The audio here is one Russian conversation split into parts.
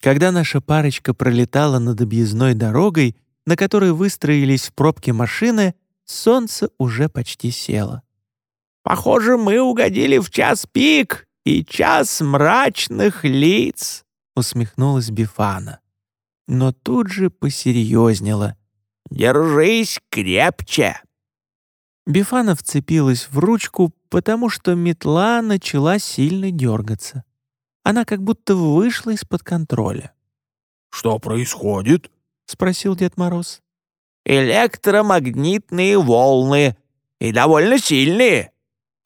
Когда наша парочка пролетала над объездной дорогой, на которой выстроились в пробке машины, солнце уже почти село. «Похоже, мы угодили в час пик и час мрачных лиц», — усмехнулась Бифана. Но тут же посерьезнела. «Держись крепче!» Бифана вцепилась в ручку, потому что метла начала сильно дергаться. Она как будто вышла из-под контроля. «Что происходит?» — спросил Дед Мороз. «Электромагнитные волны. И довольно сильные.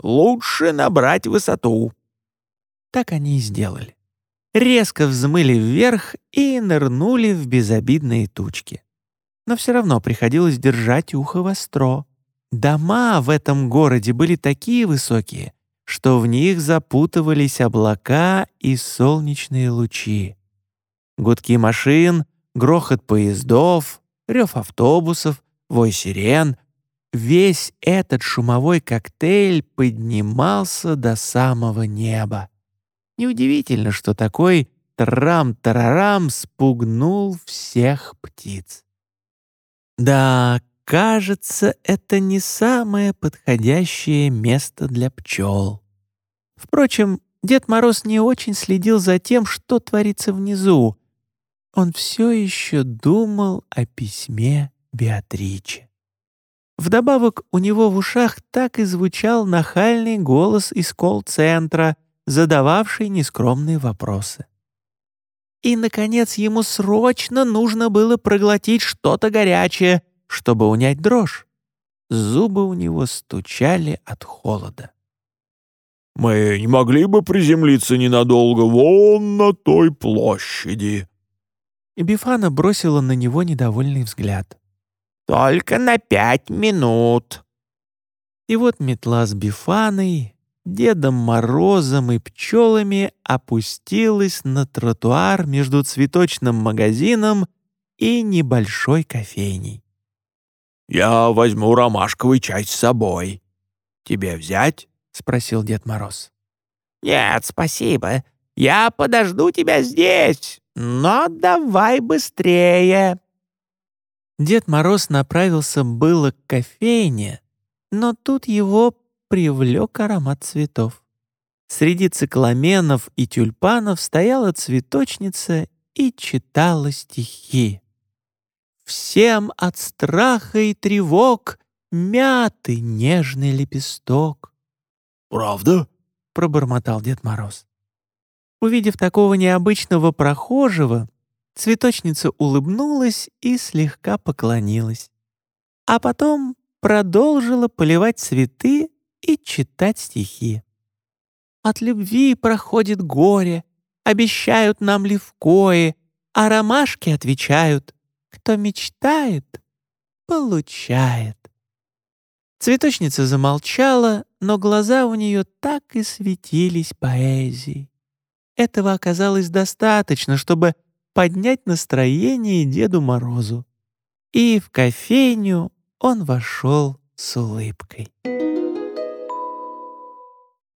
Лучше набрать высоту». Так они и сделали. Резко взмыли вверх и нырнули в безобидные тучки. Но все равно приходилось держать ухо востро. Дома в этом городе были такие высокие, что в них запутывались облака и солнечные лучи. Гудки машин, грохот поездов, рев автобусов, вой сирен — весь этот шумовой коктейль поднимался до самого неба. Неудивительно, что такой трам-тарарам спугнул всех птиц. Да, кажется, это не самое подходящее место для пчел. Впрочем, Дед Мороз не очень следил за тем, что творится внизу. Он все еще думал о письме Беатриче. Вдобавок у него в ушах так и звучал нахальный голос из колл-центра, задававший нескромные вопросы. И, наконец, ему срочно нужно было проглотить что-то горячее — чтобы унять дрожь. Зубы у него стучали от холода. «Мы не могли бы приземлиться ненадолго вон на той площади?» И Бифана бросила на него недовольный взгляд. «Только на пять минут». И вот метла с Бифаной, Дедом Морозом и пчелами опустилась на тротуар между цветочным магазином и небольшой кофейней. «Я возьму ромашковый чай с собой. Тебе взять?» — спросил Дед Мороз. «Нет, спасибо. Я подожду тебя здесь, но давай быстрее». Дед Мороз направился было к кофейне, но тут его привлек аромат цветов. Среди цикламенов и тюльпанов стояла цветочница и читала стихи. Всем от страха и тревог Мятый нежный лепесток. «Правда?» — пробормотал Дед Мороз. Увидев такого необычного прохожего, цветочница улыбнулась и слегка поклонилась. А потом продолжила поливать цветы и читать стихи. От любви проходит горе, обещают нам левкое, а ромашки отвечают кто мечтает, получает. Цветочница замолчала, но глаза у нее так и светились поэзией. Этого оказалось достаточно, чтобы поднять настроение Деду Морозу. И в кофейню он вошел с улыбкой.